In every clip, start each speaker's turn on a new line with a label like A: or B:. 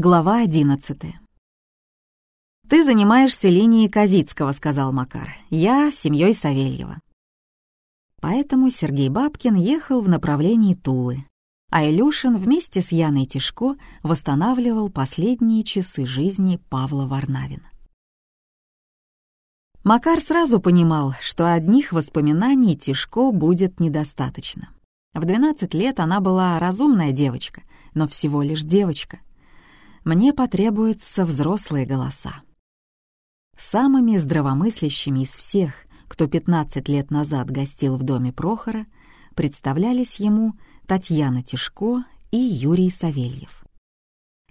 A: Глава одиннадцатая. «Ты занимаешься линией Козицкого», — сказал Макар. «Я — семьей Савельева». Поэтому Сергей Бабкин ехал в направлении Тулы, а Илюшин вместе с Яной Тишко восстанавливал последние часы жизни Павла Варнавина. Макар сразу понимал, что одних воспоминаний Тишко будет недостаточно. В 12 лет она была разумная девочка, но всего лишь девочка. Мне потребуются взрослые голоса. Самыми здравомыслящими из всех, кто 15 лет назад гостил в доме Прохора, представлялись ему Татьяна Тишко и Юрий Савельев.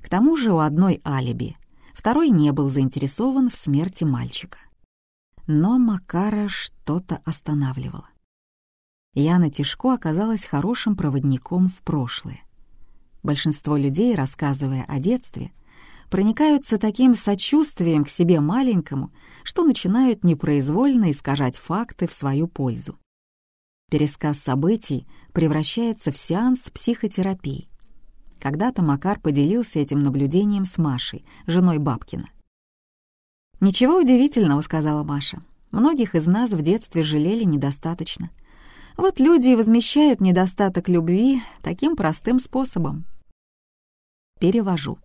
A: К тому же у одной алиби, второй не был заинтересован в смерти мальчика. Но Макара что-то останавливало. Яна Тишко оказалась хорошим проводником в прошлое. Большинство людей, рассказывая о детстве, проникаются таким сочувствием к себе маленькому, что начинают непроизвольно искажать факты в свою пользу. Пересказ событий превращается в сеанс психотерапии. Когда-то Макар поделился этим наблюдением с Машей, женой Бабкина. «Ничего удивительного», — сказала Маша. «Многих из нас в детстве жалели недостаточно. Вот люди и возмещают недостаток любви таким простым способом». Перевожу.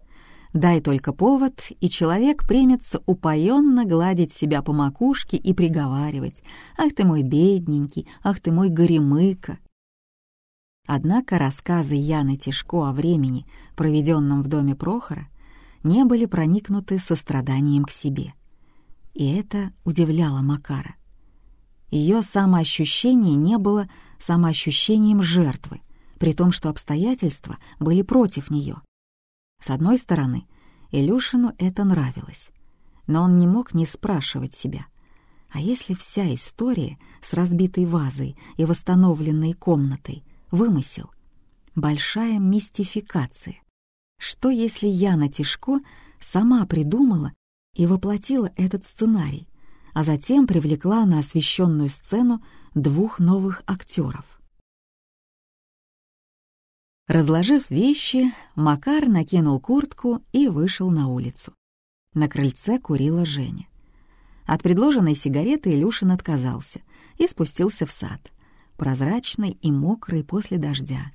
A: Дай только повод, и человек примется упоенно гладить себя по макушке и приговаривать «Ах ты мой бедненький, ах ты мой горемыка». Однако рассказы Яны Тишко о времени, проведенном в доме Прохора, не были проникнуты состраданием к себе. И это удивляло Макара. Ее самоощущение не было самоощущением жертвы, при том, что обстоятельства были против нее. С одной стороны, Илюшину это нравилось, но он не мог не спрашивать себя, а если вся история с разбитой вазой и восстановленной комнатой — вымысел, большая мистификация? Что если Яна Тишко сама придумала и воплотила этот сценарий, а затем привлекла на освещенную сцену двух новых актеров? Разложив вещи, Макар накинул куртку и вышел на улицу. На крыльце курила Женя. От предложенной сигареты Илюшин отказался и спустился в сад, прозрачный и мокрый после дождя,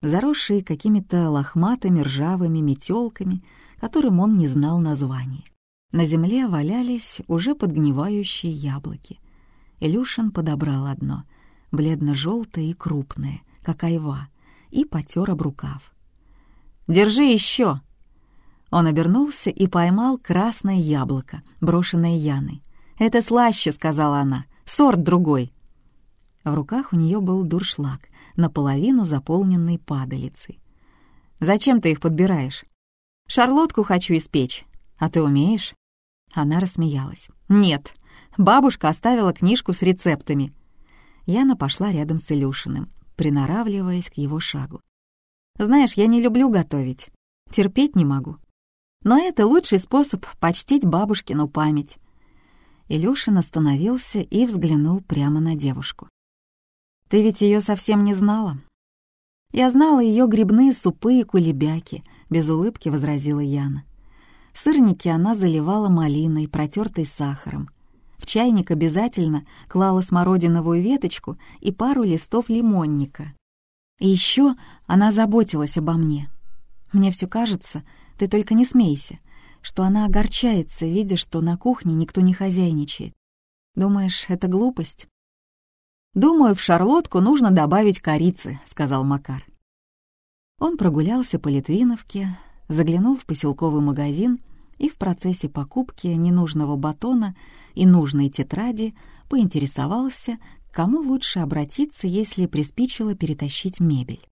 A: заросший какими-то лохматыми ржавыми метелками, которым он не знал названия. На земле валялись уже подгнивающие яблоки. Илюшин подобрал одно, бледно-желтое и крупное, как айва, и потер об рукав. «Держи еще!» Он обернулся и поймал красное яблоко, брошенное Яной. «Это слаще», — сказала она, — «сорт другой». В руках у нее был дуршлаг, наполовину заполненный падалицей. «Зачем ты их подбираешь?» «Шарлотку хочу испечь. А ты умеешь?» Она рассмеялась. «Нет, бабушка оставила книжку с рецептами». Яна пошла рядом с Илюшиным приноравливаясь к его шагу. «Знаешь, я не люблю готовить. Терпеть не могу. Но это лучший способ почтить бабушкину память». Илюшин остановился и взглянул прямо на девушку. «Ты ведь ее совсем не знала?» «Я знала ее грибные супы и кулебяки», — без улыбки возразила Яна. Сырники она заливала малиной, протертой сахаром — в чайник обязательно клала смородиновую веточку и пару листов лимонника. И еще она заботилась обо мне. Мне все кажется, ты только не смейся, что она огорчается, видя, что на кухне никто не хозяйничает. Думаешь, это глупость? «Думаю, в шарлотку нужно добавить корицы», — сказал Макар. Он прогулялся по Литвиновке, заглянул в поселковый магазин и в процессе покупки ненужного батона и нужной тетради поинтересовался, кому лучше обратиться, если приспичило перетащить мебель.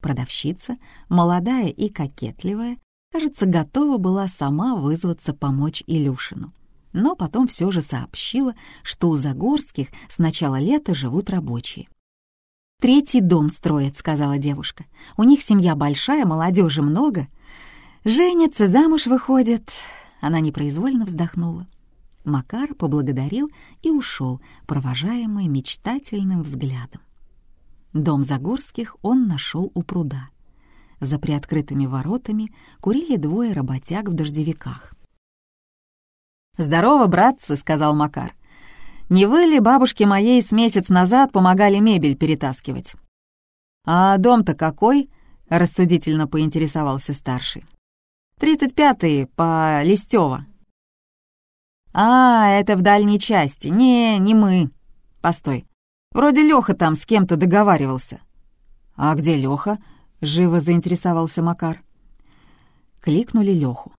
A: Продавщица, молодая и кокетливая, кажется, готова была сама вызваться помочь Илюшину. Но потом все же сообщила, что у Загорских с начала лета живут рабочие. «Третий дом строят», — сказала девушка. «У них семья большая, молодежи много. Женятся, замуж выходят». Она непроизвольно вздохнула. Макар поблагодарил и ушел, провожаемый мечтательным взглядом. Дом Загорских он нашел у пруда. За приоткрытыми воротами курили двое работяг в дождевиках. «Здорово, братцы», — сказал Макар. «Не вы ли бабушке моей с месяц назад помогали мебель перетаскивать?» «А дом-то какой?» — рассудительно поинтересовался старший. «Тридцать пятый, по Листёво». «А, это в дальней части. Не, не мы. Постой. Вроде Лёха там с кем-то договаривался». «А где Лёха?» — живо заинтересовался Макар. Кликнули Лёху.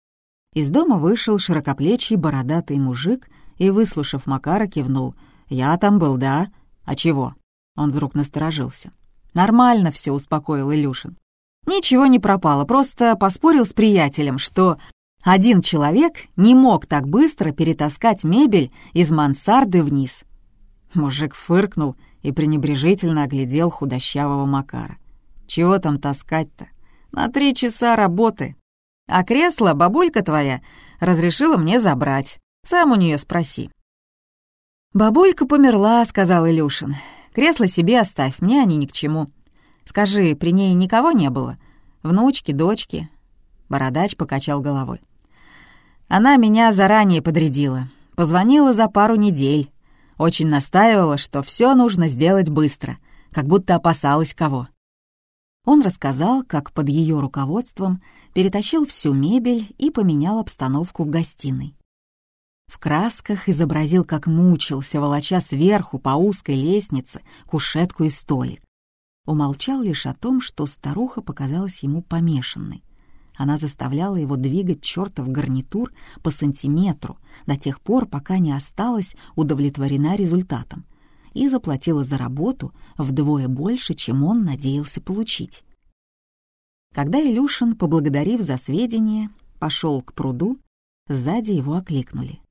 A: Из дома вышел широкоплечий бородатый мужик и, выслушав Макара, кивнул. «Я там был, да? А чего?» Он вдруг насторожился. «Нормально все», — успокоил Илюшин. «Ничего не пропало, просто поспорил с приятелем, что один человек не мог так быстро перетаскать мебель из мансарды вниз». Мужик фыркнул и пренебрежительно оглядел худощавого Макара. «Чего там таскать-то? На три часа работы. А кресло бабулька твоя разрешила мне забрать. Сам у нее спроси». «Бабулька померла», — сказал Илюшин. «Кресло себе оставь, мне они ни к чему. Скажи, при ней никого не было? Внучки, дочки?» Бородач покачал головой. «Она меня заранее подрядила. Позвонила за пару недель. Очень настаивала, что все нужно сделать быстро, как будто опасалась кого. Он рассказал, как под ее руководством перетащил всю мебель и поменял обстановку в гостиной. В красках изобразил, как мучился, волоча сверху по узкой лестнице кушетку и столик. Умолчал лишь о том, что старуха показалась ему помешанной. Она заставляла его двигать чертов гарнитур по сантиметру до тех пор, пока не осталась удовлетворена результатом — и заплатила за работу вдвое больше, чем он надеялся получить. Когда Илюшин, поблагодарив за сведения, пошел к пруду, сзади его окликнули.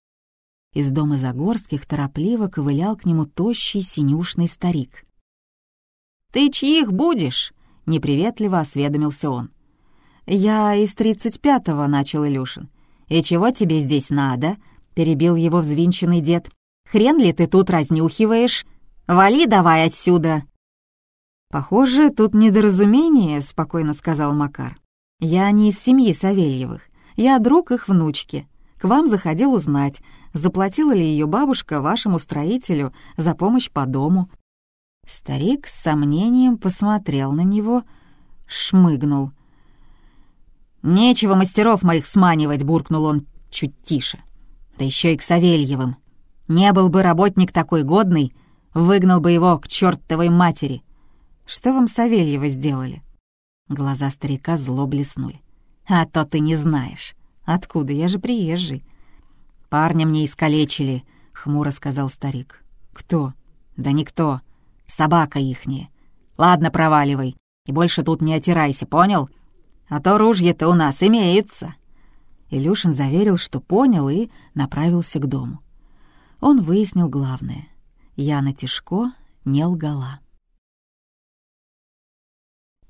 A: Из дома Загорских торопливо ковылял к нему тощий синюшный старик. «Ты чьих будешь?» — неприветливо осведомился он. «Я из тридцать пятого», — начал Илюшин. «И чего тебе здесь надо?» — перебил его взвинченный дед. «Хрен ли ты тут разнюхиваешь? Вали давай отсюда!» «Похоже, тут недоразумение», — спокойно сказал Макар. «Я не из семьи Савельевых. Я друг их внучки. К вам заходил узнать, заплатила ли ее бабушка вашему строителю за помощь по дому». Старик с сомнением посмотрел на него, шмыгнул. «Нечего мастеров моих сманивать», — буркнул он чуть тише. «Да еще и к Савельевым. Не был бы работник такой годный, Выгнал бы его к чертовой матери. Что вам Савельева сделали?» Глаза старика зло блеснули. «А то ты не знаешь. Откуда? Я же приезжий». «Парня мне искалечили», — хмуро сказал старик. «Кто?» «Да никто. Собака ихняя. Ладно, проваливай. И больше тут не отирайся, понял? А то ружья-то у нас имеются». Илюшин заверил, что понял, и направился к дому. Он выяснил главное. Яна Тишко не лгала.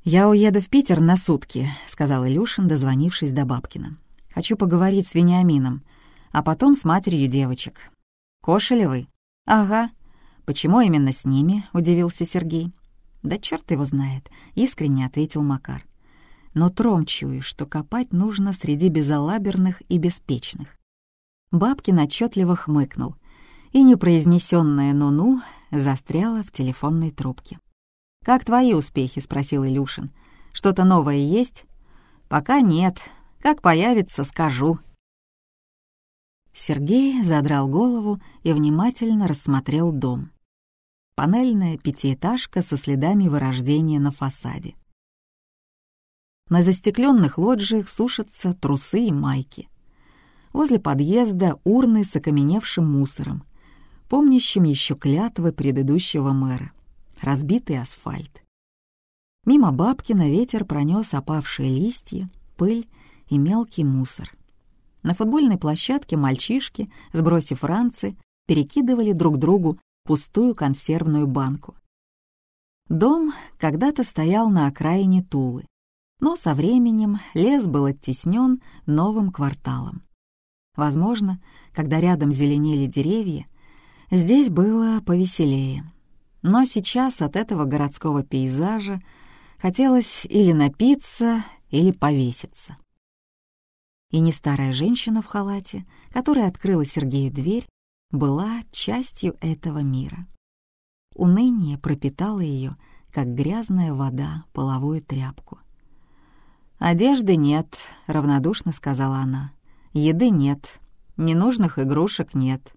A: «Я уеду в Питер на сутки», — сказал Илюшин, дозвонившись до Бабкина. «Хочу поговорить с Вениамином, а потом с матерью девочек». «Кошелевой?» «Ага. Почему именно с ними?» — удивился Сергей. «Да черт его знает», — искренне ответил Макар. «Но тром чую, что копать нужно среди безалаберных и беспечных». Бабкин отчетливо хмыкнул — и непроизнесенное «ну-ну» застряло в телефонной трубке. «Как твои успехи?» — спросил Илюшин. «Что-то новое есть?» «Пока нет. Как появится, скажу». Сергей задрал голову и внимательно рассмотрел дом. Панельная пятиэтажка со следами вырождения на фасаде. На застекленных лоджиях сушатся трусы и майки. Возле подъезда урны с окаменевшим мусором, помнящим еще клятвы предыдущего мэра. Разбитый асфальт. Мимо бабки на ветер пронес опавшие листья, пыль и мелкий мусор. На футбольной площадке мальчишки, сбросив ранцы, перекидывали друг другу пустую консервную банку. Дом когда-то стоял на окраине Тулы, но со временем лес был оттеснен новым кварталом. Возможно, когда рядом зеленели деревья, здесь было повеселее. Но сейчас от этого городского пейзажа хотелось или напиться, или повеситься. И не старая женщина в халате, которая открыла Сергею дверь, была частью этого мира. Уныние пропитало ее, как грязная вода половую тряпку. «Одежды нет», — равнодушно сказала она. «Еды нет, ненужных игрушек нет».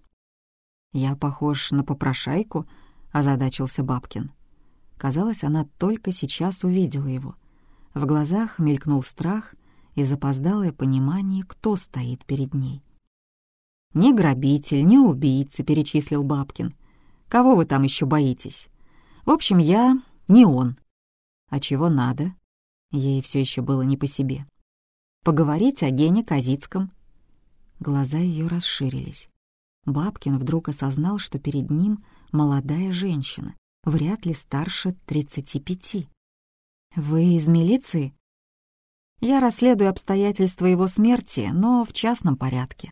A: «Я похож на попрошайку», — озадачился Бабкин. Казалось, она только сейчас увидела его. В глазах мелькнул страх и запоздалое понимание, кто стоит перед ней. «Не грабитель, не убийца», — перечислил Бабкин. «Кого вы там еще боитесь? В общем, я не он». «А чего надо?» Ей все еще было не по себе. «Поговорить о Гене Казицком». Глаза ее расширились. Бабкин вдруг осознал, что перед ним молодая женщина, вряд ли старше тридцати пяти. «Вы из милиции?» «Я расследую обстоятельства его смерти, но в частном порядке».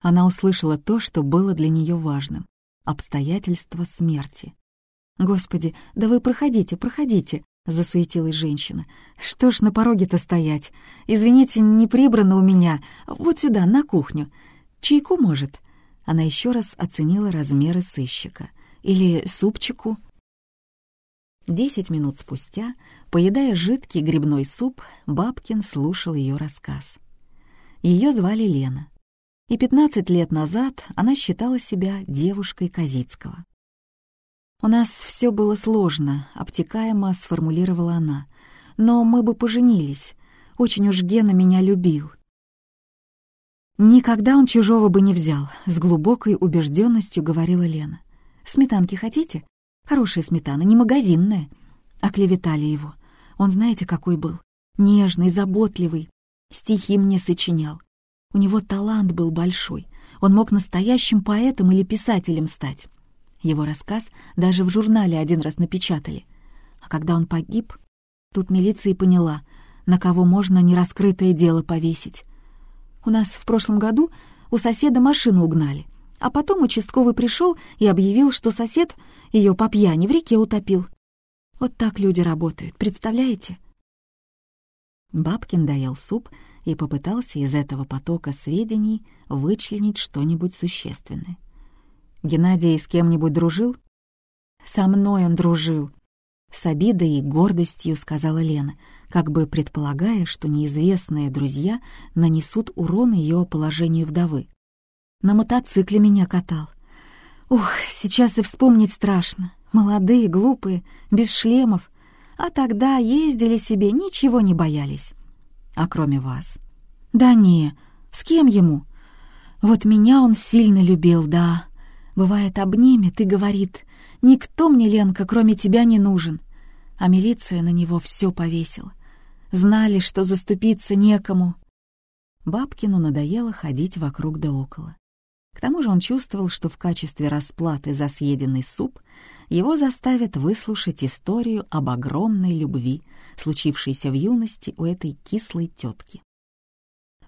A: Она услышала то, что было для нее важным — обстоятельства смерти. «Господи, да вы проходите, проходите», — засуетилась женщина. «Что ж на пороге-то стоять? Извините, не прибрано у меня. Вот сюда, на кухню. Чайку, может?» Она еще раз оценила размеры сыщика. «Или супчику?» Десять минут спустя, поедая жидкий грибной суп, Бабкин слушал ее рассказ. Ее звали Лена и 15 лет назад она считала себя девушкой Казицкого. «У нас все было сложно», — обтекаемо сформулировала она. «Но мы бы поженились. Очень уж Гена меня любил». «Никогда он чужого бы не взял», — с глубокой убежденностью говорила Лена. «Сметанки хотите? Хорошая сметана, не магазинная». Оклеветали его. Он знаете, какой был? Нежный, заботливый. Стихи мне сочинял. У него талант был большой. Он мог настоящим поэтом или писателем стать. Его рассказ даже в журнале один раз напечатали. А когда он погиб, тут милиция и поняла, на кого можно нераскрытое дело повесить. У нас в прошлом году у соседа машину угнали, а потом участковый пришел и объявил, что сосед ее по пьяни в реке утопил. Вот так люди работают, представляете? Бабкин доел суп и попытался из этого потока сведений вычленить что-нибудь существенное. Геннадий с кем-нибудь дружил? Со мной он дружил. С обидой и гордостью сказала Лена, как бы предполагая, что неизвестные друзья нанесут урон ее положению вдовы. На мотоцикле меня катал. Ух, сейчас и вспомнить страшно. Молодые, глупые, без шлемов. А тогда ездили себе, ничего не боялись а кроме вас. Да не, с кем ему? Вот меня он сильно любил, да. Бывает, обнимет и говорит, никто мне, Ленка, кроме тебя не нужен. А милиция на него все повесила. Знали, что заступиться некому. Бабкину надоело ходить вокруг да около. К тому же он чувствовал, что в качестве расплаты за съеденный суп его заставят выслушать историю об огромной любви, случившейся в юности у этой кислой тетки.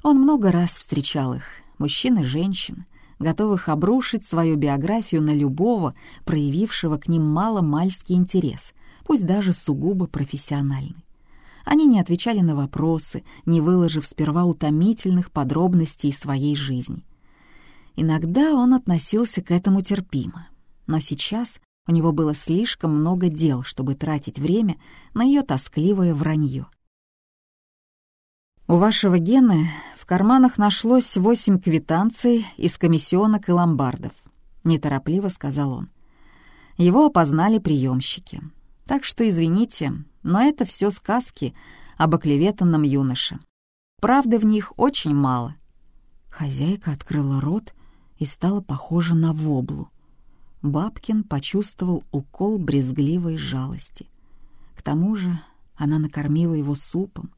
A: Он много раз встречал их, мужчин и женщин, готовых обрушить свою биографию на любого, проявившего к ним мало-мальский интерес, пусть даже сугубо профессиональный. Они не отвечали на вопросы, не выложив сперва утомительных подробностей своей жизни. Иногда он относился к этому терпимо, но сейчас у него было слишком много дел, чтобы тратить время на ее тоскливое вранье. «У вашего Гены в карманах нашлось восемь квитанций из комиссионок и ломбардов», — неторопливо сказал он. Его опознали приемщики. Так что извините, но это все сказки об оклеветанном юноше. Правды в них очень мало. Хозяйка открыла рот и стала похожа на воблу. Бабкин почувствовал укол брезгливой жалости. К тому же она накормила его супом.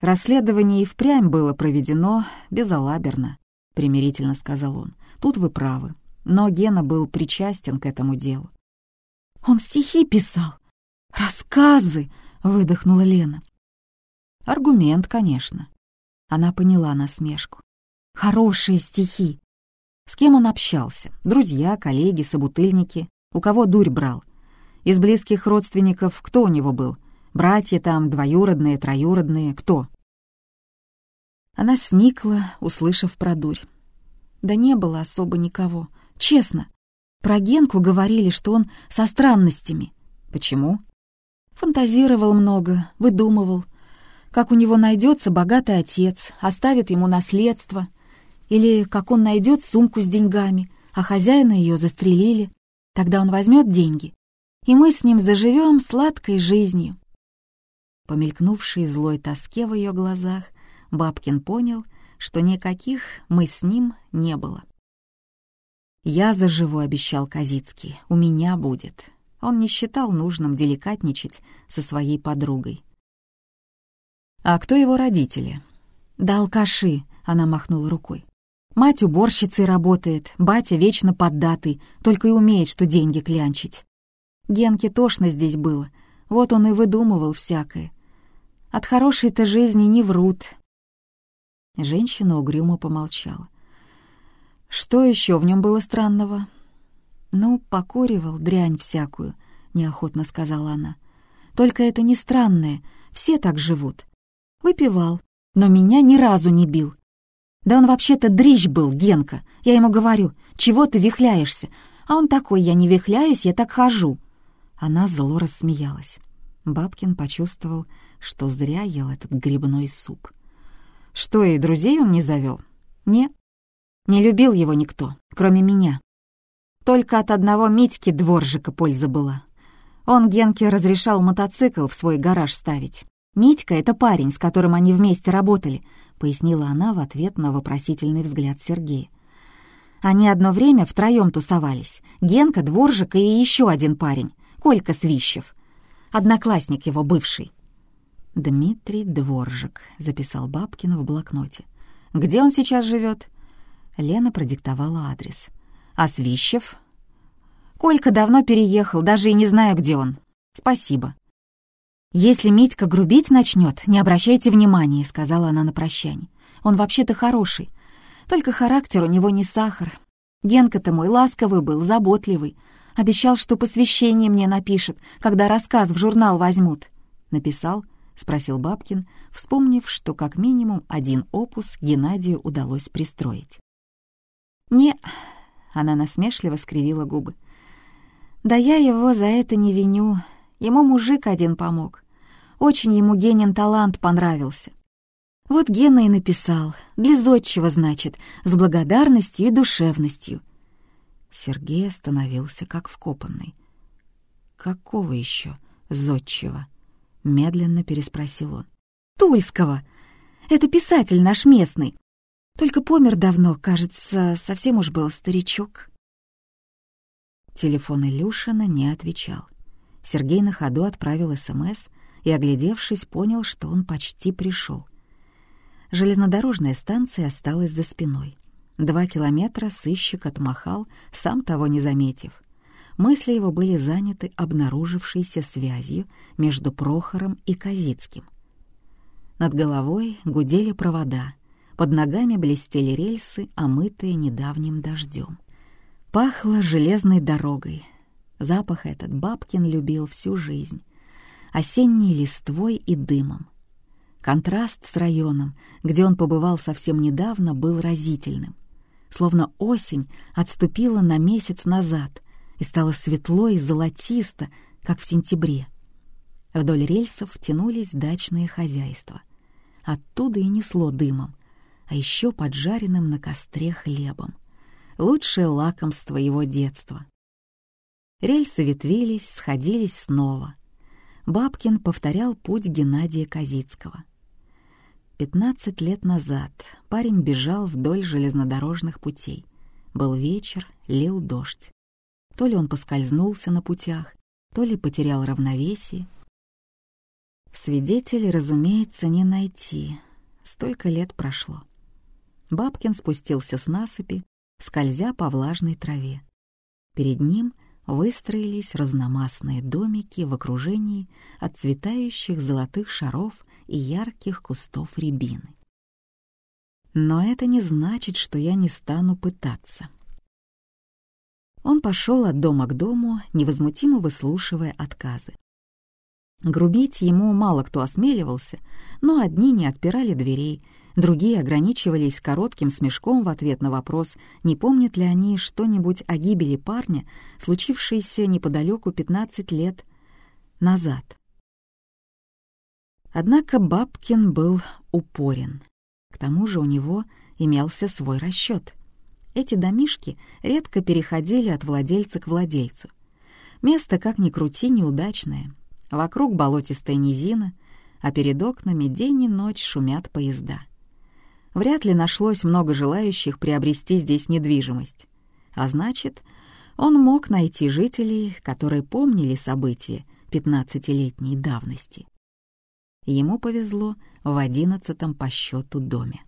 A: «Расследование и впрямь было проведено безалаберно», — примирительно сказал он. «Тут вы правы, но Гена был причастен к этому делу». «Он стихи писал! Рассказы!» — выдохнула Лена. «Аргумент, конечно». Она поняла насмешку. Хорошие стихи. С кем он общался? Друзья, коллеги, собутыльники. У кого дурь брал? Из близких родственников кто у него был? Братья там, двоюродные, троюродные, кто? Она сникла, услышав про дурь. Да не было особо никого. Честно. Про Генку говорили, что он со странностями. Почему? Фантазировал много, выдумывал. Как у него найдется богатый отец, оставит ему наследство. Или как он найдет сумку с деньгами, а хозяина ее застрелили. Тогда он возьмет деньги, и мы с ним заживем сладкой жизнью. По мелькнувшей злой тоске в ее глазах Бабкин понял, что никаких «мы с ним» не было. «Я заживу», — обещал Казицкий, — «у меня будет». Он не считал нужным деликатничать со своей подругой. «А кто его родители?» «Да алкаши», — она махнула рукой. Мать уборщицей работает, батя вечно поддатый, только и умеет, что деньги клянчить. Генке тошно здесь было, вот он и выдумывал всякое. От хорошей-то жизни не врут. Женщина угрюмо помолчала. Что еще в нем было странного? Ну, покуривал дрянь всякую, неохотно сказала она. Только это не странное, все так живут. Выпивал, но меня ни разу не бил. Да он вообще-то дрищ был, Генка. Я ему говорю, чего ты вихляешься? А он такой, я не вихляюсь, я так хожу. Она зло рассмеялась. Бабкин почувствовал, что зря ел этот грибной суп. Что, и друзей он не завел? Не. Не любил его никто, кроме меня. Только от одного Митьки дворжика польза была. Он Генке разрешал мотоцикл в свой гараж ставить. Митька — это парень, с которым они вместе работали —— пояснила она в ответ на вопросительный взгляд Сергея. Они одно время втроем тусовались. Генка, Дворжик и еще один парень, Колька Свищев. Одноклассник его бывший. «Дмитрий Дворжик», — записал Бабкин в блокноте. «Где он сейчас живет?» Лена продиктовала адрес. «А Свищев?» «Колька давно переехал, даже и не знаю, где он. Спасибо». «Если Митька грубить начнет, не обращайте внимания», — сказала она на прощание. «Он вообще-то хороший. Только характер у него не сахар. Генка-то мой ласковый был, заботливый. Обещал, что посвящение мне напишет, когда рассказ в журнал возьмут». «Написал?» — спросил Бабкин, вспомнив, что как минимум один опус Геннадию удалось пристроить. «Не...» — она насмешливо скривила губы. «Да я его за это не виню. Ему мужик один помог. Очень ему Генин талант понравился. Вот Гена и написал. Для зодчего, значит, с благодарностью и душевностью. Сергей остановился как вкопанный. «Какого еще зодчего?» — медленно переспросил он. «Тульского! Это писатель наш местный. Только помер давно, кажется, совсем уж был старичок». Телефон Илюшина не отвечал. Сергей на ходу отправил СМС и, оглядевшись, понял, что он почти пришел. Железнодорожная станция осталась за спиной. Два километра сыщик отмахал, сам того не заметив. Мысли его были заняты обнаружившейся связью между Прохором и Казицким. Над головой гудели провода, под ногами блестели рельсы, омытые недавним дождем. Пахло железной дорогой, Запах этот Бабкин любил всю жизнь. Осенней листвой и дымом. Контраст с районом, где он побывал совсем недавно, был разительным. Словно осень отступила на месяц назад и стало светло и золотисто, как в сентябре. Вдоль рельсов тянулись дачные хозяйства. Оттуда и несло дымом, а еще поджаренным на костре хлебом. Лучшее лакомство его детства. Рельсы ветвились, сходились снова. Бабкин повторял путь Геннадия Казицкого. Пятнадцать лет назад парень бежал вдоль железнодорожных путей. Был вечер, лил дождь. То ли он поскользнулся на путях, то ли потерял равновесие. Свидетелей, разумеется, не найти. Столько лет прошло. Бабкин спустился с насыпи, скользя по влажной траве. Перед ним — выстроились разномастные домики в окружении отцветающих золотых шаров и ярких кустов рябины. Но это не значит, что я не стану пытаться. Он пошел от дома к дому, невозмутимо выслушивая отказы. Грубить ему мало кто осмеливался, но одни не отпирали дверей, другие ограничивались коротким смешком в ответ на вопрос, не помнят ли они что-нибудь о гибели парня, случившейся неподалеку 15 лет назад. Однако Бабкин был упорен. К тому же у него имелся свой расчет. Эти домишки редко переходили от владельца к владельцу. Место, как ни крути, неудачное — Вокруг болотистая низина, а перед окнами день и ночь шумят поезда. Вряд ли нашлось много желающих приобрести здесь недвижимость. А значит, он мог найти жителей, которые помнили события пятнадцатилетней давности. Ему повезло в одиннадцатом по счету доме.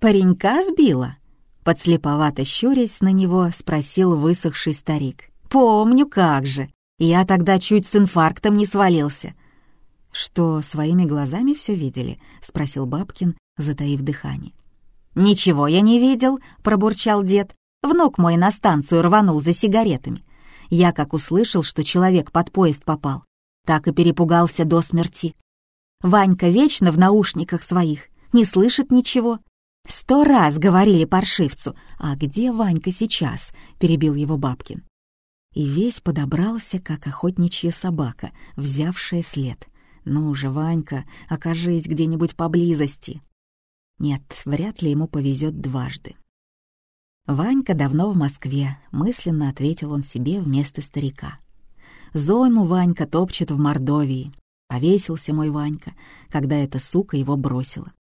A: «Паренька сбила?» Подслеповато щурясь на него, спросил высохший старик. «Помню, как же! Я тогда чуть с инфарктом не свалился». «Что, своими глазами все видели?» — спросил Бабкин, затаив дыхание. «Ничего я не видел», — пробурчал дед. «Внук мой на станцию рванул за сигаретами. Я как услышал, что человек под поезд попал, так и перепугался до смерти. Ванька вечно в наушниках своих, не слышит ничего. Сто раз говорили паршивцу, а где Ванька сейчас?» — перебил его Бабкин и весь подобрался, как охотничья собака, взявшая след. «Ну уже Ванька, окажись где-нибудь поблизости!» Нет, вряд ли ему повезет дважды. «Ванька давно в Москве», — мысленно ответил он себе вместо старика. «Зону Ванька топчет в Мордовии. Повесился мой Ванька, когда эта сука его бросила».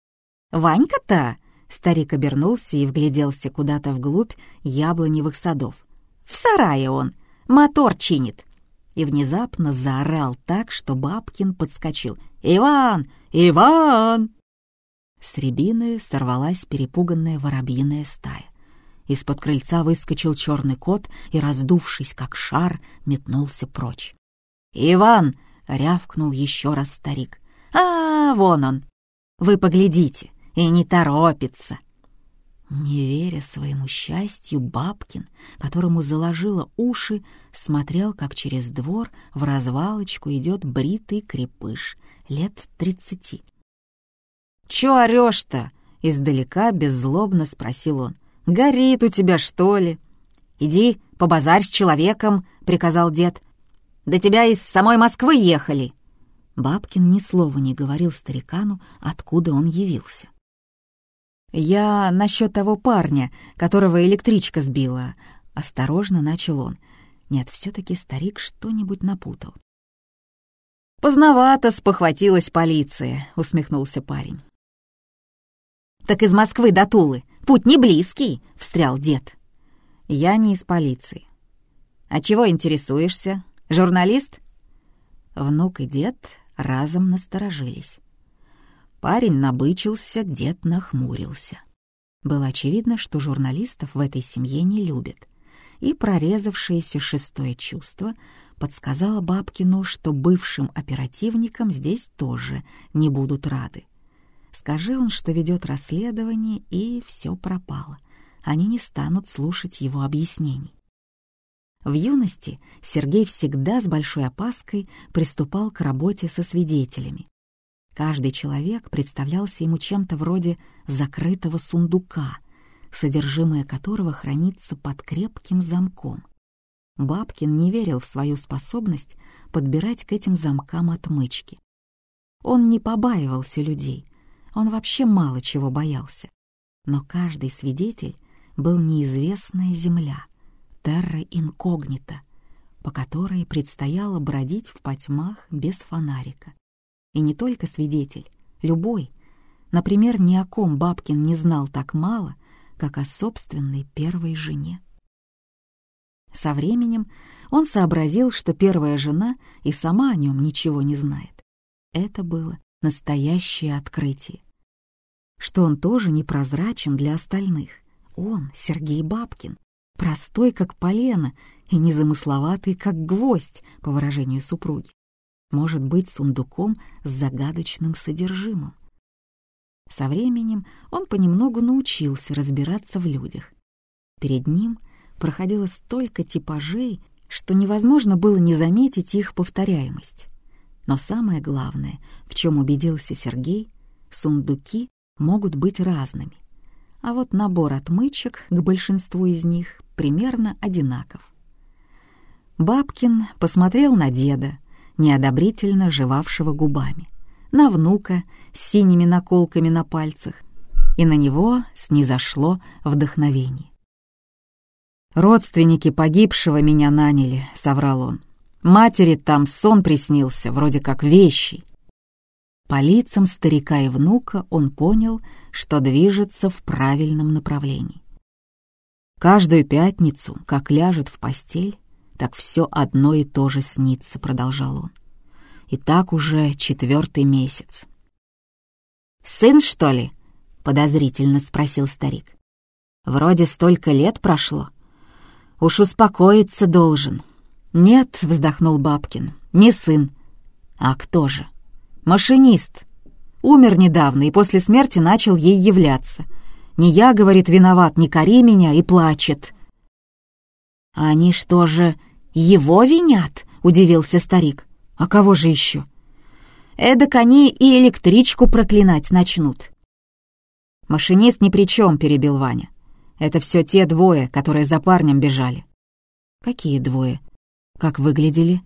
A: «Ванька-то?» — старик обернулся и вгляделся куда-то вглубь яблоневых садов. «В сарае он, мотор чинит!» И внезапно заорал так, что Бабкин подскочил. «Иван! Иван!» С рябины сорвалась перепуганная воробьиная стая. Из-под крыльца выскочил черный кот и, раздувшись как шар, метнулся прочь. «Иван!» — рявкнул еще раз старик. «А, вон он! Вы поглядите, и не торопится!» Не веря своему счастью, Бабкин, которому заложило уши, смотрел, как через двор в развалочку идет бритый крепыш лет тридцати. «Чё орёшь-то?» — издалека беззлобно спросил он. «Горит у тебя, что ли?» «Иди, побазарь с человеком», — приказал дед. «До тебя из самой Москвы ехали». Бабкин ни слова не говорил старикану, откуда он явился. «Я насчет того парня, которого электричка сбила», — осторожно начал он. Нет, все-таки старик что-нибудь напутал. «Поздновато спохватилась полиция», — усмехнулся парень. «Так из Москвы до Тулы. Путь не близкий», — встрял дед. «Я не из полиции». «А чего интересуешься? Журналист?» Внук и дед разом насторожились. Парень набычился, дед нахмурился. Было очевидно, что журналистов в этой семье не любят. И прорезавшееся шестое чувство подсказало Бабкину, что бывшим оперативникам здесь тоже не будут рады. Скажи он, что ведет расследование, и все пропало. Они не станут слушать его объяснений. В юности Сергей всегда с большой опаской приступал к работе со свидетелями, Каждый человек представлялся ему чем-то вроде закрытого сундука, содержимое которого хранится под крепким замком. Бабкин не верил в свою способность подбирать к этим замкам отмычки. Он не побаивался людей, он вообще мало чего боялся. Но каждый свидетель был неизвестная земля, терра инкогнита, по которой предстояло бродить в потьмах без фонарика. И не только свидетель, любой. Например, ни о ком Бабкин не знал так мало, как о собственной первой жене. Со временем он сообразил, что первая жена и сама о нем ничего не знает. Это было настоящее открытие. Что он тоже непрозрачен для остальных. Он, Сергей Бабкин, простой, как полено, и незамысловатый, как гвоздь, по выражению супруги может быть сундуком с загадочным содержимым. Со временем он понемногу научился разбираться в людях. Перед ним проходило столько типажей, что невозможно было не заметить их повторяемость. Но самое главное, в чем убедился Сергей, сундуки могут быть разными. А вот набор отмычек к большинству из них примерно одинаков. Бабкин посмотрел на деда, неодобрительно жевавшего губами, на внука с синими наколками на пальцах, и на него снизошло вдохновение. «Родственники погибшего меня наняли», — соврал он. «Матери там сон приснился, вроде как вещи». По лицам старика и внука он понял, что движется в правильном направлении. Каждую пятницу, как ляжет в постель, так все одно и то же снится, продолжал он. И так уже четвертый месяц. «Сын, что ли?» — подозрительно спросил старик. «Вроде столько лет прошло». Уж успокоиться должен. Нет, вздохнул Бабкин, не сын. А кто же? Машинист. Умер недавно и после смерти начал ей являться. Не я, говорит, виноват, не кори меня и плачет. Они что же, его винят? Удивился старик. А кого же еще? Эдак они и электричку проклинать начнут. Машинист ни при чем, перебил Ваня. Это все те двое, которые за парнем бежали. Какие двое? Как выглядели?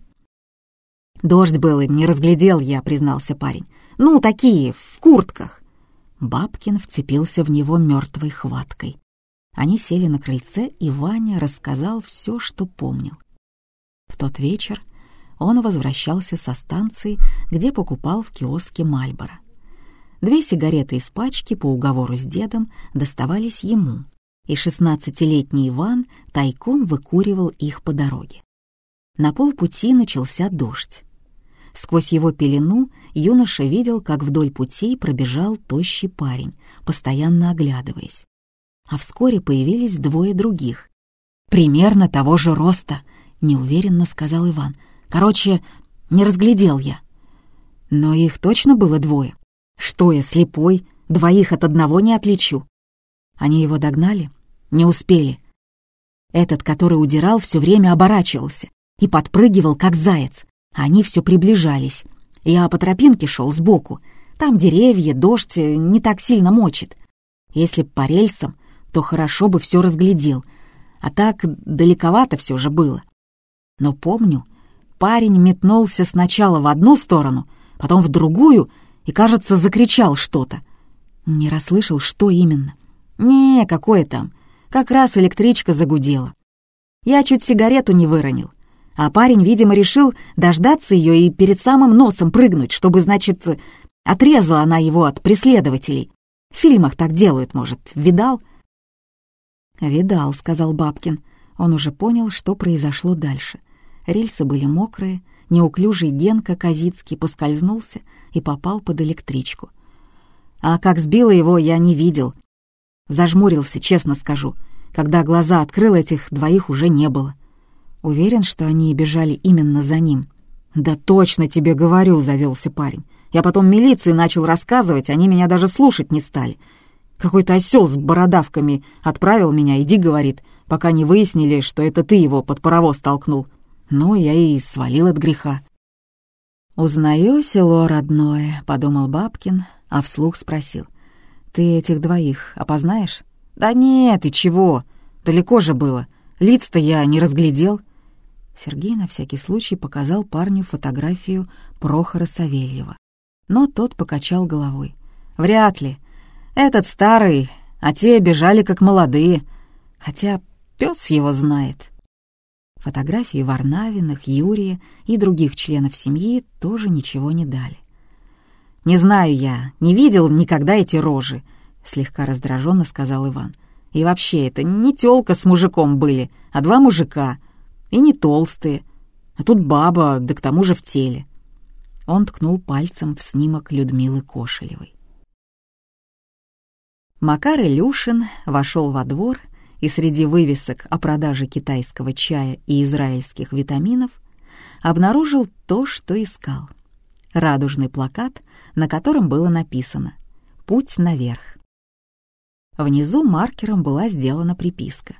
A: Дождь был, не разглядел я, признался парень. Ну, такие, в куртках. Бабкин вцепился в него мертвой хваткой. Они сели на крыльце, и Ваня рассказал все, что помнил. В тот вечер он возвращался со станции, где покупал в киоске Мальборо. Две сигареты из пачки по уговору с дедом доставались ему, и шестнадцатилетний Иван тайком выкуривал их по дороге. На полпути начался дождь. Сквозь его пелену юноша видел, как вдоль путей пробежал тощий парень, постоянно оглядываясь. А вскоре появились двое других. «Примерно того же роста», — неуверенно сказал Иван. «Короче, не разглядел я». Но их точно было двое. Что я, слепой, двоих от одного не отличу. Они его догнали, не успели. Этот, который удирал, все время оборачивался и подпрыгивал, как заяц. Они все приближались. Я по тропинке шел сбоку. Там деревья, дождь э, не так сильно мочит. Если б по рельсам, то хорошо бы все разглядел. А так далековато все же было. Но помню, парень метнулся сначала в одну сторону, потом в другую и, кажется, закричал что-то. Не расслышал, что именно. «Не, какое там. Как раз электричка загудела. Я чуть сигарету не выронил. А парень, видимо, решил дождаться ее и перед самым носом прыгнуть, чтобы, значит, отрезала она его от преследователей. В фильмах так делают, может, видал? «Видал», — сказал Бабкин. Он уже понял, что произошло дальше. Рельсы были мокрые, неуклюжий Генка Казицкий поскользнулся и попал под электричку. А как сбило его, я не видел, Зажмурился, честно скажу. Когда глаза открыл, этих двоих уже не было. Уверен, что они бежали именно за ним. «Да точно тебе говорю», — завелся парень. «Я потом милиции начал рассказывать, они меня даже слушать не стали. Какой-то осел с бородавками отправил меня, иди, говорит, пока не выяснили, что это ты его под паровоз толкнул. Ну, я и свалил от греха». «Узнаю село родное», — подумал Бабкин, а вслух спросил. «Ты этих двоих опознаешь?» «Да нет, ты чего? Далеко же было. Лиц-то я не разглядел». Сергей на всякий случай показал парню фотографию Прохора Савельева. Но тот покачал головой. «Вряд ли. Этот старый, а те бежали как молодые. Хотя пес его знает». Фотографии Варнавиных, Юрия и других членов семьи тоже ничего не дали. «Не знаю я, не видел никогда эти рожи», — слегка раздраженно сказал Иван. «И вообще, это не тёлка с мужиком были, а два мужика. И не толстые. А тут баба, да к тому же в теле». Он ткнул пальцем в снимок Людмилы Кошелевой. Макар Илюшин вошел во двор и среди вывесок о продаже китайского чая и израильских витаминов обнаружил то, что искал радужный плакат, на котором было написано путь наверх. Внизу маркером была сделана приписка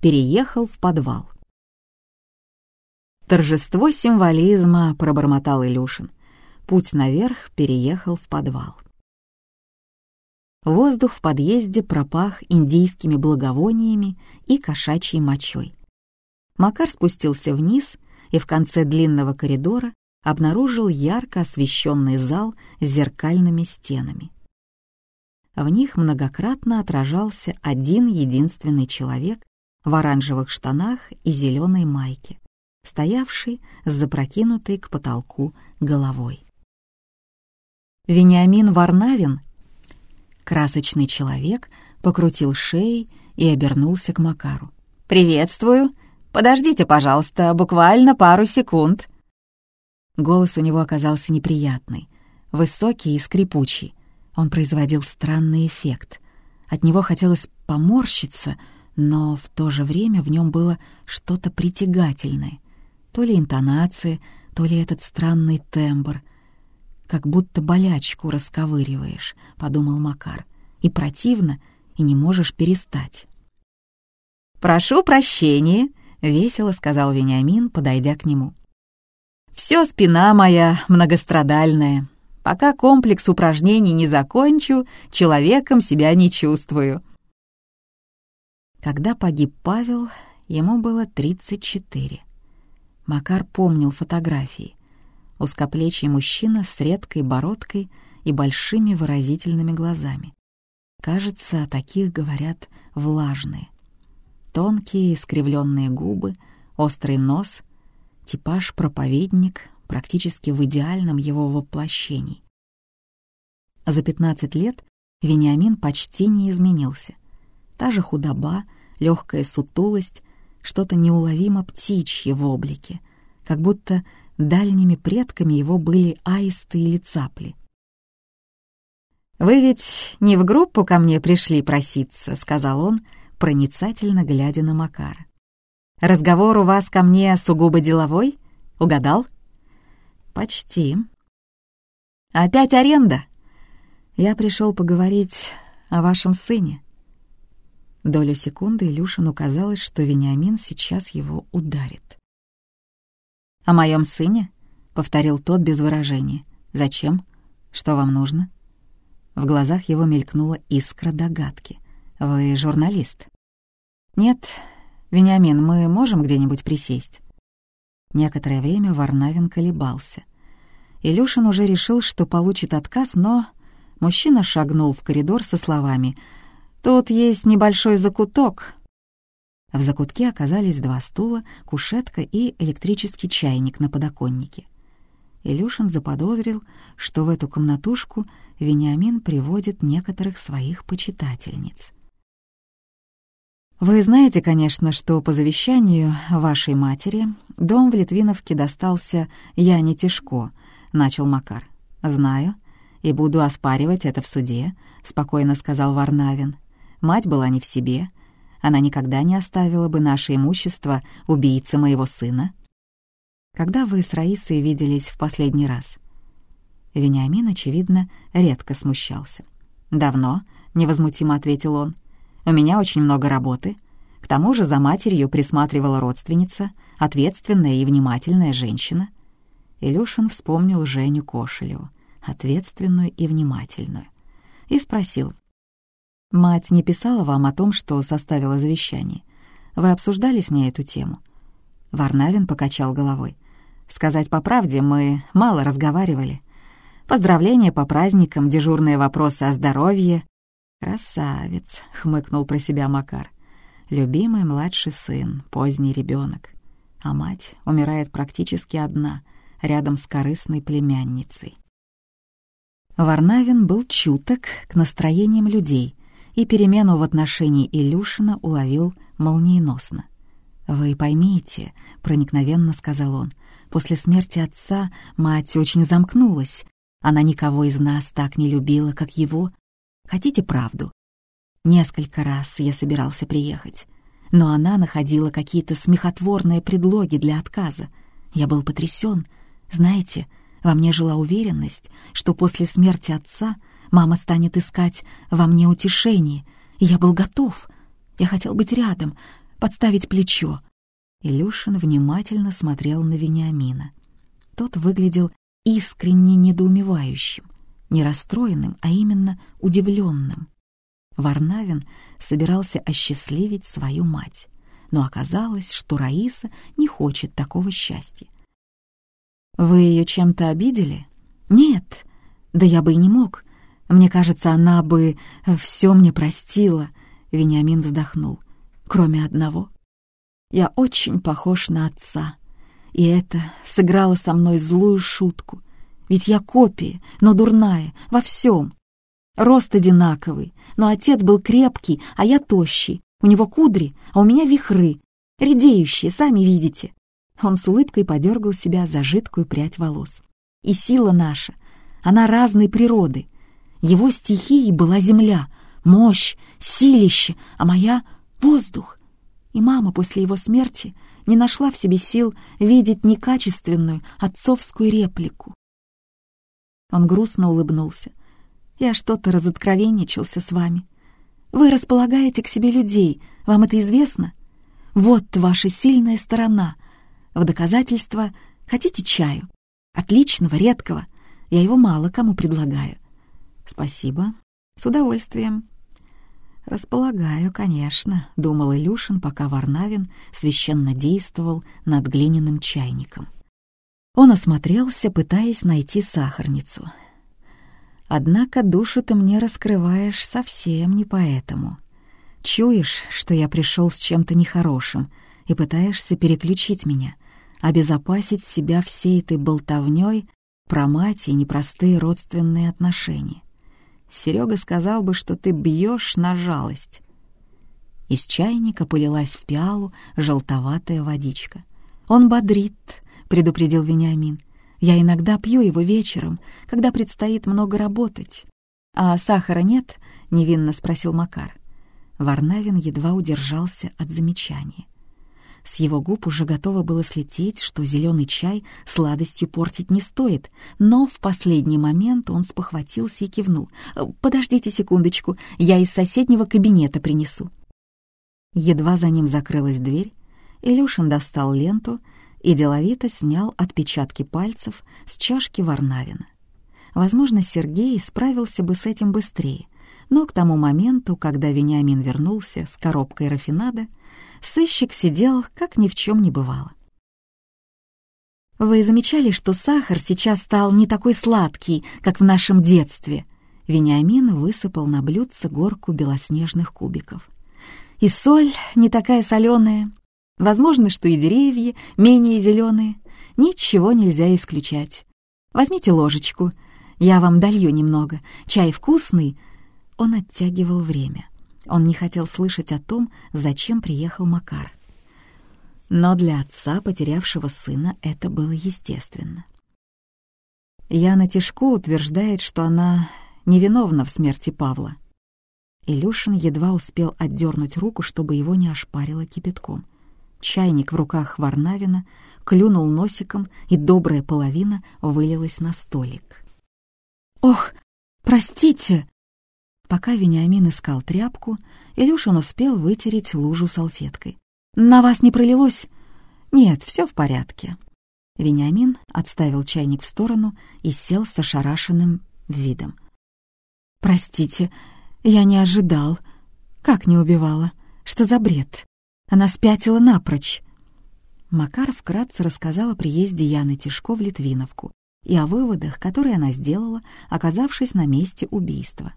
A: «Переехал в подвал». «Торжество символизма», — пробормотал Илюшин. Путь наверх переехал в подвал. Воздух в подъезде пропах индийскими благовониями и кошачьей мочой. Макар спустился вниз и в конце длинного коридора обнаружил ярко освещенный зал с зеркальными стенами. В них многократно отражался один единственный человек в оранжевых штанах и зеленой майке, стоявший с запрокинутой к потолку головой. Вениамин Варнавин, красочный человек, покрутил шеей и обернулся к Макару. «Приветствую! Подождите, пожалуйста, буквально пару секунд!» Голос у него оказался неприятный, высокий и скрипучий, он производил странный эффект. От него хотелось поморщиться, но в то же время в нем было что-то притягательное. То ли интонации, то ли этот странный тембр. «Как будто болячку расковыриваешь», — подумал Макар. «И противно, и не можешь перестать». «Прошу прощения», — весело сказал Вениамин, подойдя к нему. «Все спина моя многострадальная. Пока комплекс упражнений не закончу, человеком себя не чувствую. Когда погиб Павел, ему было 34. Макар помнил фотографии. Узкоплечий мужчина с редкой бородкой и большими выразительными глазами. Кажется, о таких говорят влажные. Тонкие искривленные губы, острый нос, типаж проповедник, практически в идеальном его воплощении. За 15 лет Вениамин почти не изменился. Та же худоба, легкая сутулость, что-то неуловимо птичье в облике, как будто дальними предками его были аисты или цапли. «Вы ведь не в группу ко мне пришли проситься», — сказал он, проницательно глядя на Макара. «Разговор у вас ко мне сугубо деловой? Угадал?» «Почти». «Опять аренда?» «Я пришел поговорить о вашем сыне». Долю секунды Илюшину казалось, что Вениамин сейчас его ударит. «О моем сыне?» — повторил тот без выражения. «Зачем? Что вам нужно?» В глазах его мелькнула искра догадки. «Вы журналист?» «Нет, Вениамин, мы можем где-нибудь присесть?» Некоторое время Варнавин колебался. Илюшин уже решил, что получит отказ, но мужчина шагнул в коридор со словами «Тут есть небольшой закуток». В закутке оказались два стула, кушетка и электрический чайник на подоконнике. Илюшин заподозрил, что в эту комнатушку Вениамин приводит некоторых своих почитательниц. Вы знаете, конечно, что по завещанию вашей матери дом в Литвиновке достался Яне Тишко, начал Макар. Знаю, и буду оспаривать это в суде, спокойно сказал Варнавин. Мать была не в себе. Она никогда не оставила бы наше имущество убийце моего сына. Когда вы с Раисой виделись в последний раз? Вениамин, очевидно, редко смущался. «Давно», — невозмутимо ответил он. У меня очень много работы. К тому же за матерью присматривала родственница, ответственная и внимательная женщина. Илюшин вспомнил Женю Кошелеву, ответственную и внимательную, и спросил. «Мать не писала вам о том, что составила завещание? Вы обсуждали с ней эту тему?» Варнавин покачал головой. «Сказать по правде, мы мало разговаривали. Поздравления по праздникам, дежурные вопросы о здоровье, «Красавец», — хмыкнул про себя Макар. «Любимый младший сын, поздний ребенок, а мать умирает практически одна, рядом с корыстной племянницей». Варнавин был чуток к настроениям людей и перемену в отношении Илюшина уловил молниеносно. «Вы поймите», — проникновенно сказал он, — «после смерти отца мать очень замкнулась. Она никого из нас так не любила, как его, Хотите правду? Несколько раз я собирался приехать, но она находила какие-то смехотворные предлоги для отказа. Я был потрясен. Знаете, во мне жила уверенность, что после смерти отца Мама станет искать во мне утешение, я был готов. Я хотел быть рядом, подставить плечо. Илюшин внимательно смотрел на Вениамина. Тот выглядел искренне недоумевающим, не расстроенным, а именно удивленным. Варнавин собирался осчастливить свою мать, но оказалось, что Раиса не хочет такого счастья. «Вы ее чем-то обидели?» «Нет, да я бы и не мог. Мне кажется, она бы э, все мне простила», — Вениамин вздохнул. «Кроме одного. Я очень похож на отца, и это сыграло со мной злую шутку. Ведь я копия, но дурная, во всем. Рост одинаковый, но отец был крепкий, а я тощий. У него кудри, а у меня вихры, редеющие, сами видите. Он с улыбкой подергал себя за жидкую прядь волос. И сила наша, она разной природы. Его стихией была земля, мощь, силище, а моя — воздух. И мама после его смерти не нашла в себе сил видеть некачественную отцовскую реплику. Он грустно улыбнулся. Я что-то разоткровенничался с вами. Вы располагаете к себе людей, вам это известно? Вот ваша сильная сторона. В доказательство хотите чаю? Отличного, редкого. Я его мало кому предлагаю. Спасибо. С удовольствием. «Располагаю, конечно», — думал Илюшин, пока Варнавин священно действовал над глиняным чайником. Он осмотрелся, пытаясь найти сахарницу. Однако душу ты мне раскрываешь совсем не поэтому. Чуешь, что я пришел с чем-то нехорошим, и пытаешься переключить меня, обезопасить себя всей этой болтовней про мать и непростые родственные отношения. Серега сказал бы, что ты бьешь на жалость. Из чайника полилась в пиалу желтоватая водичка. «Он бодрит», — предупредил Вениамин. Я иногда пью его вечером, когда предстоит много работать. «А сахара нет?» — невинно спросил Макар. Варнавин едва удержался от замечания. С его губ уже готово было слететь, что зеленый чай сладостью портить не стоит, но в последний момент он спохватился и кивнул. «Подождите секундочку, я из соседнего кабинета принесу». Едва за ним закрылась дверь, Илюшин достал ленту и деловито снял отпечатки пальцев с чашки Варнавина. Возможно, Сергей справился бы с этим быстрее, но к тому моменту, когда Вениамин вернулся с коробкой рафинада, сыщик сидел, как ни в чем не бывало. «Вы замечали, что сахар сейчас стал не такой сладкий, как в нашем детстве?» Вениамин высыпал на блюдце горку белоснежных кубиков. «И соль не такая соленая, Возможно, что и деревья менее зеленые. Ничего нельзя исключать. Возьмите ложечку, я вам долью немного. Чай вкусный. Он оттягивал время. Он не хотел слышать о том, зачем приехал Макар. Но для отца, потерявшего сына, это было естественно. Яна Тишко утверждает, что она невиновна в смерти Павла. Илюшин едва успел отдернуть руку, чтобы его не ошпарило кипятком — Чайник в руках Варнавина клюнул носиком, и добрая половина вылилась на столик. «Ох, простите!» Пока Вениамин искал тряпку, Илюшин успел вытереть лужу салфеткой. «На вас не пролилось?» «Нет, все в порядке». Вениамин отставил чайник в сторону и сел с ошарашенным видом. «Простите, я не ожидал. Как не убивала? Что за бред?» Она спятила напрочь. Макар вкратце рассказал о приезде Яны Тишко в Литвиновку и о выводах, которые она сделала, оказавшись на месте убийства.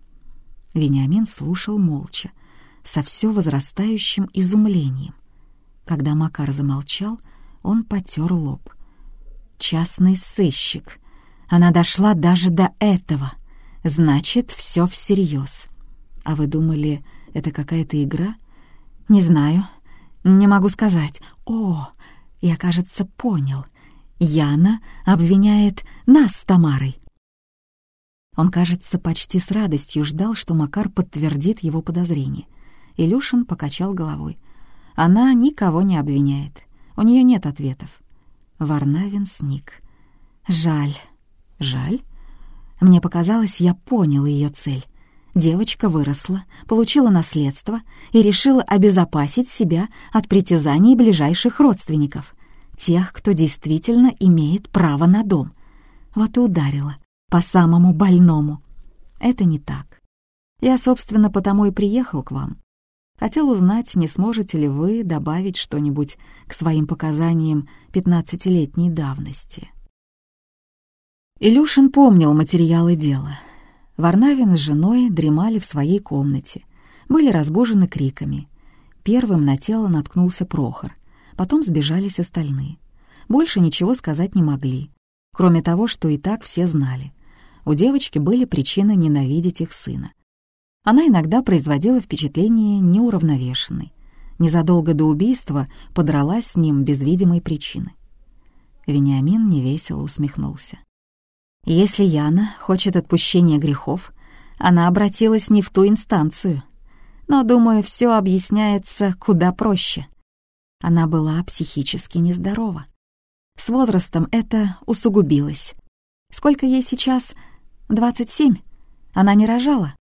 A: Вениамин слушал молча, со все возрастающим изумлением. Когда Макар замолчал, он потер лоб. «Частный сыщик. Она дошла даже до этого. Значит, все всерьез. А вы думали, это какая-то игра? Не знаю. Не могу сказать. О, я, кажется, понял. Яна обвиняет нас с Тамарой. Он, кажется, почти с радостью ждал, что Макар подтвердит его подозрение. Илюшин покачал головой. Она никого не обвиняет. У нее нет ответов. Варнавин сник. Жаль. Жаль? Мне показалось, я понял ее цель. Девочка выросла, получила наследство и решила обезопасить себя от притязаний ближайших родственников, тех, кто действительно имеет право на дом. Вот и ударила по самому больному. Это не так. Я, собственно, потому и приехал к вам. Хотел узнать, не сможете ли вы добавить что-нибудь к своим показаниям пятнадцатилетней давности. Илюшин помнил материалы дела — Варнавин с женой дремали в своей комнате, были разбужены криками. Первым на тело наткнулся Прохор, потом сбежались остальные. Больше ничего сказать не могли, кроме того, что и так все знали. У девочки были причины ненавидеть их сына. Она иногда производила впечатление неуравновешенной. Незадолго до убийства подралась с ним без видимой причины. Вениамин невесело усмехнулся. Если Яна хочет отпущения грехов, она обратилась не в ту инстанцию. Но, думаю, все объясняется куда проще. Она была психически нездорова. С возрастом это усугубилось. Сколько ей сейчас? Двадцать семь. Она не рожала.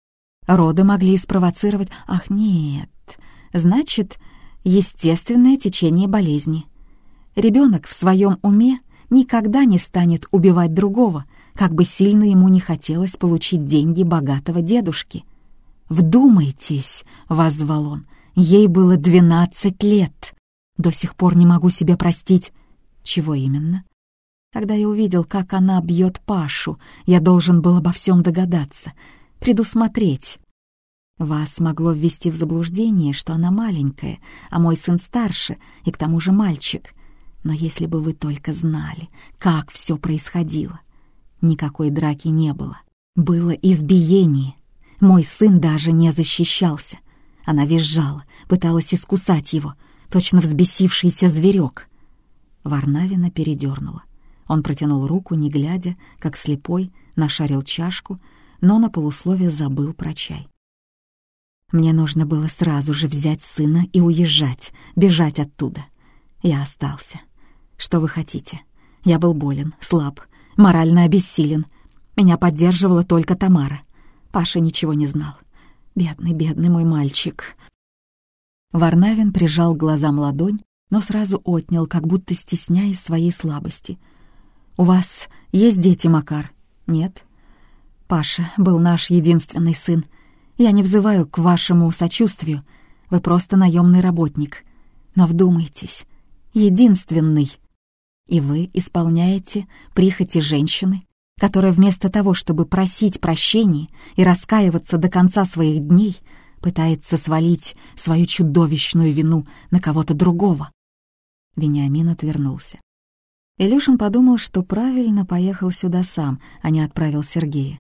A: Роды могли спровоцировать... Ах, нет. Значит, естественное течение болезни. Ребенок в своем уме никогда не станет убивать другого, как бы сильно ему не хотелось получить деньги богатого дедушки. «Вдумайтесь!» — воззвал он. «Ей было двенадцать лет. До сих пор не могу себе простить». «Чего именно?» Когда я увидел, как она бьет Пашу, я должен был обо всем догадаться, предусмотреть. Вас могло ввести в заблуждение, что она маленькая, а мой сын старше, и к тому же мальчик. Но если бы вы только знали, как все происходило. Никакой драки не было. Было избиение. Мой сын даже не защищался. Она визжала, пыталась искусать его, точно взбесившийся зверек. Варнавина передернула. Он протянул руку, не глядя, как слепой, нашарил чашку, но на полусловие забыл про чай. Мне нужно было сразу же взять сына и уезжать, бежать оттуда. Я остался. Что вы хотите? Я был болен, слаб, морально обессилен. Меня поддерживала только Тамара. Паша ничего не знал. Бедный, бедный мой мальчик. Варнавин прижал к глазам ладонь, но сразу отнял, как будто стесняясь своей слабости. «У вас есть дети, Макар?» «Нет». «Паша был наш единственный сын. Я не взываю к вашему сочувствию. Вы просто наемный работник. Но вдумайтесь, единственный. И вы исполняете прихоти женщины, которая вместо того, чтобы просить прощения и раскаиваться до конца своих дней, пытается свалить свою чудовищную вину на кого-то другого. Вениамин отвернулся. Илюшин подумал, что правильно поехал сюда сам, а не отправил Сергея.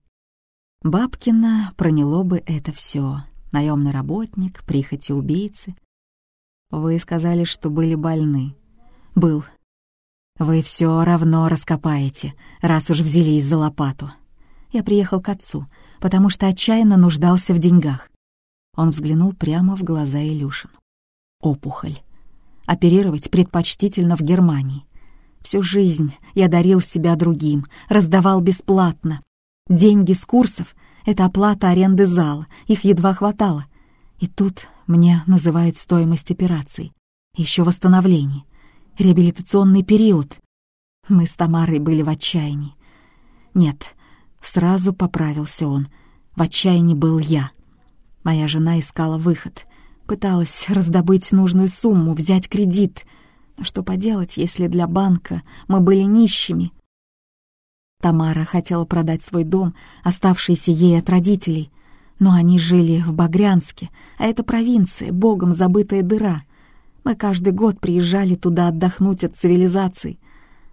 A: Бабкина проняло бы это все. Наемный работник, прихоти убийцы. Вы сказали, что были больны. Был, вы все равно раскопаете, раз уж взялись за лопату. Я приехал к отцу, потому что отчаянно нуждался в деньгах. Он взглянул прямо в глаза Илюшину. Опухоль. Оперировать предпочтительно в Германии. Всю жизнь я дарил себя другим, раздавал бесплатно. Деньги с курсов — это оплата аренды зала, их едва хватало. И тут мне называют стоимость операций. Еще восстановление реабилитационный период. Мы с Тамарой были в отчаянии. Нет, сразу поправился он. В отчаянии был я. Моя жена искала выход. Пыталась раздобыть нужную сумму, взять кредит. Что поделать, если для банка мы были нищими? Тамара хотела продать свой дом, оставшийся ей от родителей. Но они жили в Багрянске, а это провинция, богом забытая дыра — мы каждый год приезжали туда отдохнуть от цивилизации.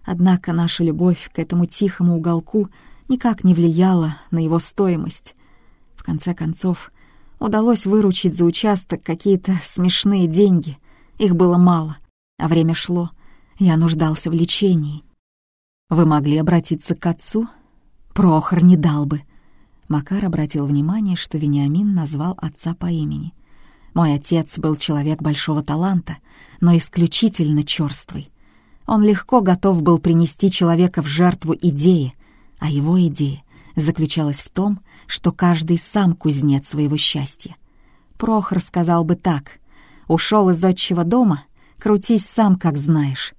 A: Однако наша любовь к этому тихому уголку никак не влияла на его стоимость. В конце концов, удалось выручить за участок какие-то смешные деньги. Их было мало, а время шло. Я нуждался в лечении. Вы могли обратиться к отцу? Прохор не дал бы. Макар обратил внимание, что Вениамин назвал отца по имени. Мой отец был человек большого таланта, но исключительно черствый. Он легко готов был принести человека в жертву идеи, а его идея заключалась в том, что каждый сам кузнец своего счастья. Прохор сказал бы так «Ушел из отчего дома, крутись сам, как знаешь»,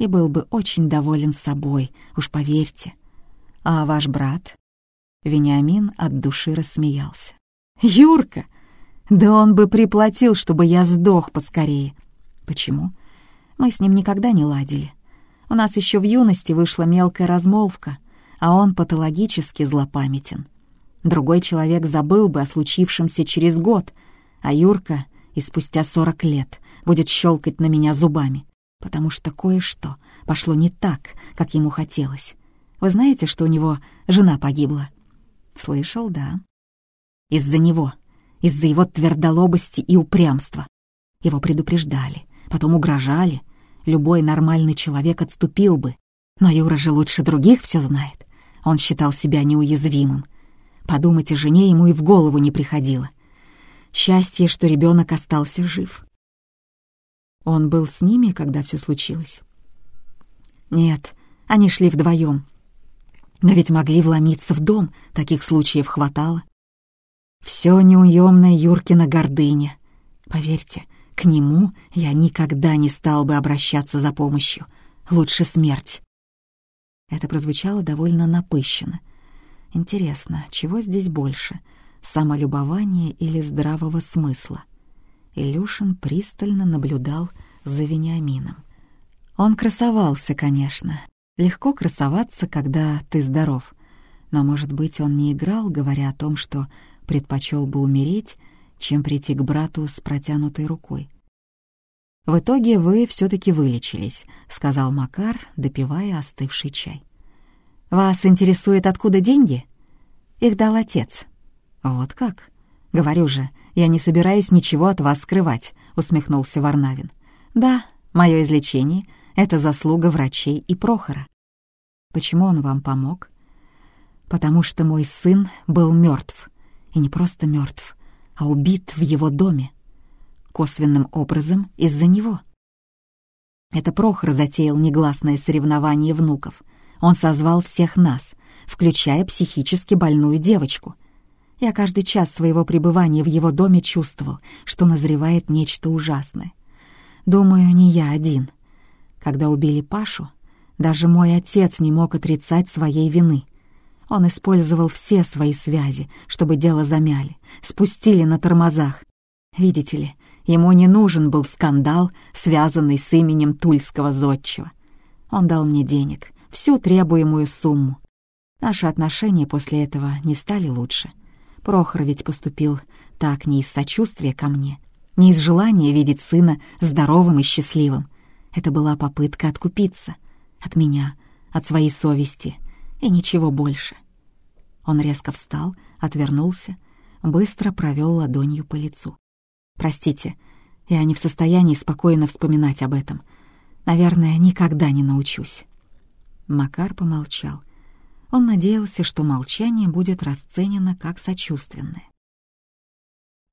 A: и был бы очень доволен собой, уж поверьте. А ваш брат? Вениамин от души рассмеялся. «Юрка! Да он бы приплатил, чтобы я сдох поскорее. Почему? Мы с ним никогда не ладили. У нас еще в юности вышла мелкая размолвка, а он патологически злопамятен. Другой человек забыл бы о случившемся через год, а Юрка и спустя сорок лет будет щелкать на меня зубами, потому что кое-что пошло не так, как ему хотелось. Вы знаете, что у него жена погибла? Слышал, да. Из-за него, из-за его твердолобости и упрямства. Его предупреждали, потом угрожали, любой нормальный человек отступил бы. Но Юра же лучше других все знает. Он считал себя неуязвимым. Подумать о жене ему и в голову не приходило. Счастье, что ребенок остался жив. Он был с ними, когда все случилось? Нет, они шли вдвоем. Но ведь могли вломиться в дом, таких случаев хватало. Все неуемная Юркина гордыня. Поверьте, к нему я никогда не стал бы обращаться за помощью. Лучше смерть. Это прозвучало довольно напыщенно. Интересно, чего здесь больше, самолюбования или здравого смысла? Илюшин пристально наблюдал за Вениамином. Он красовался, конечно. Легко красоваться, когда ты здоров. Но, может быть, он не играл, говоря о том, что предпочел бы умереть, чем прийти к брату с протянутой рукой. «В итоге вы все-таки вылечились», — сказал Макар, допивая остывший чай. «Вас интересует, откуда деньги?» «Их дал отец». «Вот как?» «Говорю же, я не собираюсь ничего от вас скрывать», — усмехнулся Варнавин. «Да, мое излечение — это заслуга врачей и Прохора». «Почему он вам помог?» «Потому что мой сын был мертв, и не просто мертв, а убит в его доме. Косвенным образом из-за него. Это Прохор затеял негласное соревнование внуков. Он созвал всех нас, включая психически больную девочку. Я каждый час своего пребывания в его доме чувствовал, что назревает нечто ужасное. Думаю, не я один. Когда убили Пашу, даже мой отец не мог отрицать своей вины. Он использовал все свои связи, чтобы дело замяли, спустили на тормозах. Видите ли, ему не нужен был скандал, связанный с именем тульского зодчего. Он дал мне денег, всю требуемую сумму. Наши отношения после этого не стали лучше. Прохор ведь поступил так не из сочувствия ко мне, не из желания видеть сына здоровым и счастливым. Это была попытка откупиться от меня, от своей совести — и ничего больше. Он резко встал, отвернулся, быстро провел ладонью по лицу. «Простите, я не в состоянии спокойно вспоминать об этом. Наверное, никогда не научусь». Макар помолчал. Он надеялся, что молчание будет расценено как сочувственное.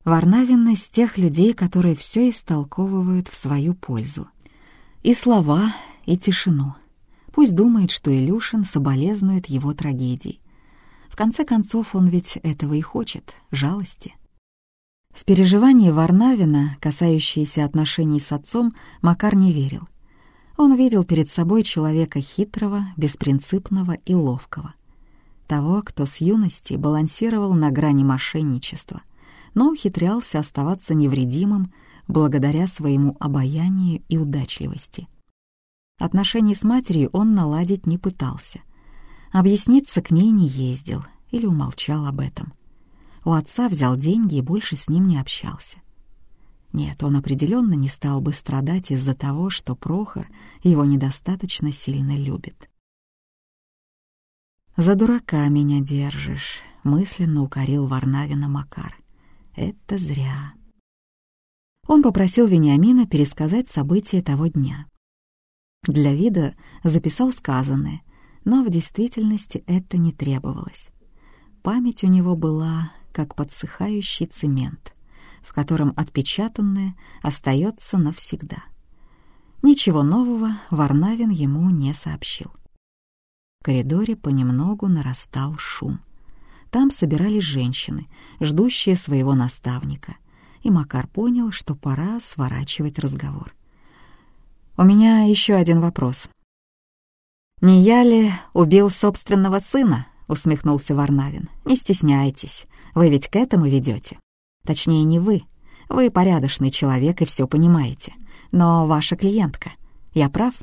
A: Варнавин из тех людей, которые все истолковывают в свою пользу. И слова, и тишину — Пусть думает, что Илюшин соболезнует его трагедии. В конце концов, он ведь этого и хочет — жалости. В переживании Варнавина, касающиеся отношений с отцом, Макар не верил. Он видел перед собой человека хитрого, беспринципного и ловкого. Того, кто с юности балансировал на грани мошенничества, но ухитрялся оставаться невредимым благодаря своему обаянию и удачливости — Отношений с матерью он наладить не пытался. Объясниться к ней не ездил или умолчал об этом. У отца взял деньги и больше с ним не общался. Нет, он определенно не стал бы страдать из-за того, что Прохор его недостаточно сильно любит. «За дурака меня держишь», — мысленно укорил Варнавина Макар. «Это зря». Он попросил Вениамина пересказать события того дня. Для вида записал сказанное, но в действительности это не требовалось. Память у него была как подсыхающий цемент, в котором отпечатанное остается навсегда. Ничего нового Варнавин ему не сообщил. В коридоре понемногу нарастал шум. там собирались женщины, ждущие своего наставника. И Макар понял, что пора сворачивать разговор. «У меня еще один вопрос». «Не я ли убил собственного сына?» — усмехнулся Варнавин. «Не стесняйтесь, вы ведь к этому ведете. Точнее, не вы. Вы порядочный человек и все понимаете. Но ваша клиентка. Я прав?»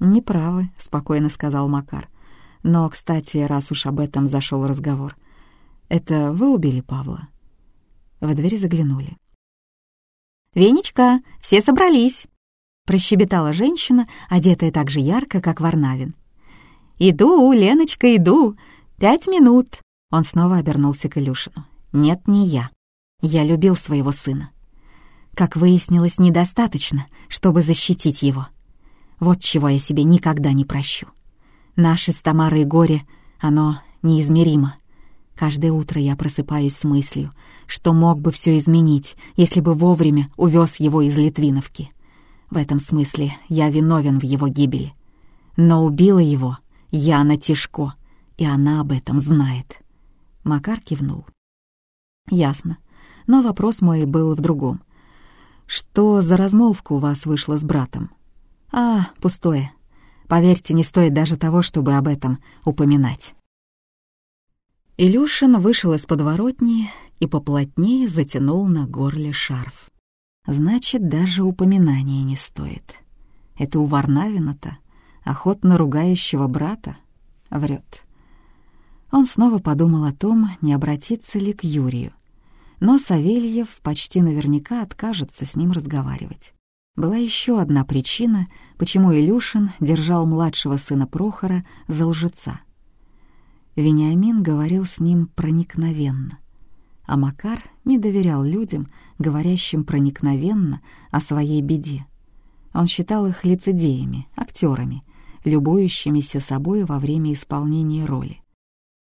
A: «Не правы», — спокойно сказал Макар. «Но, кстати, раз уж об этом зашел разговор, это вы убили Павла?» В дверь заглянули. «Венечка, все собрались!» — прощебетала женщина, одетая так же ярко, как Варнавин. «Иду, Леночка, иду! Пять минут!» Он снова обернулся к Илюшину. «Нет, не я. Я любил своего сына. Как выяснилось, недостаточно, чтобы защитить его. Вот чего я себе никогда не прощу. Наше с Тамарой горе, оно неизмеримо. Каждое утро я просыпаюсь с мыслью, что мог бы все изменить, если бы вовремя увез его из Литвиновки. В этом смысле я виновен в его гибели. Но убила его Яна Тишко, и она об этом знает. Макар кивнул. «Ясно. Но вопрос мой был в другом. Что за размолвка у вас вышла с братом?» «А, пустое. Поверьте, не стоит даже того, чтобы об этом упоминать». Илюшин вышел из подворотни и поплотнее затянул на горле шарф. Значит, даже упоминания не стоит. Это у Варнавина-то, охотно ругающего брата, врет. Он снова подумал о том, не обратиться ли к Юрию. Но Савельев почти наверняка откажется с ним разговаривать. Была еще одна причина, почему Илюшин держал младшего сына Прохора за лжеца — Вениамин говорил с ним проникновенно, а Макар не доверял людям, говорящим проникновенно о своей беде. Он считал их лицедеями, актерами, любующимися собой во время исполнения роли.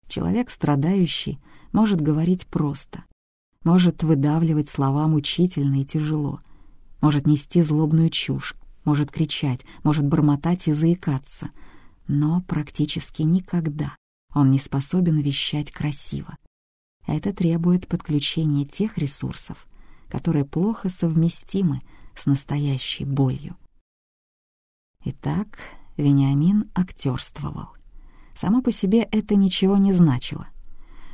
A: Человек, страдающий, может говорить просто, может выдавливать слова мучительно и тяжело, может нести злобную чушь, может кричать, может бормотать и заикаться, но практически никогда он не способен вещать красиво. Это требует подключения тех ресурсов, которые плохо совместимы с настоящей болью. Итак, Вениамин актерствовал. Само по себе это ничего не значило.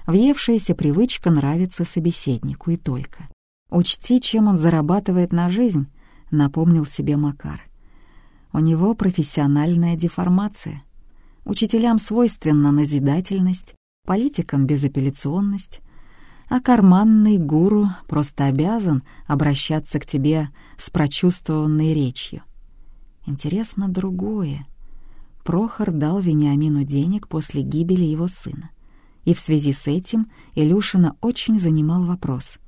A: Въевшаяся привычка нравится собеседнику и только. «Учти, чем он зарабатывает на жизнь», — напомнил себе Макар. «У него профессиональная деформация. Учителям свойственна назидательность, политикам — безапелляционность, а карманный гуру просто обязан обращаться к тебе с прочувствованной речью. Интересно другое. Прохор дал Вениамину денег после гибели его сына. И в связи с этим Илюшина очень занимал вопрос,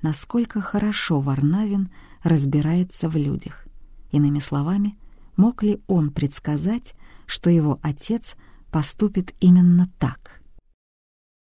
A: насколько хорошо Варнавин разбирается в людях. Иными словами, мог ли он предсказать, что его отец поступит именно так.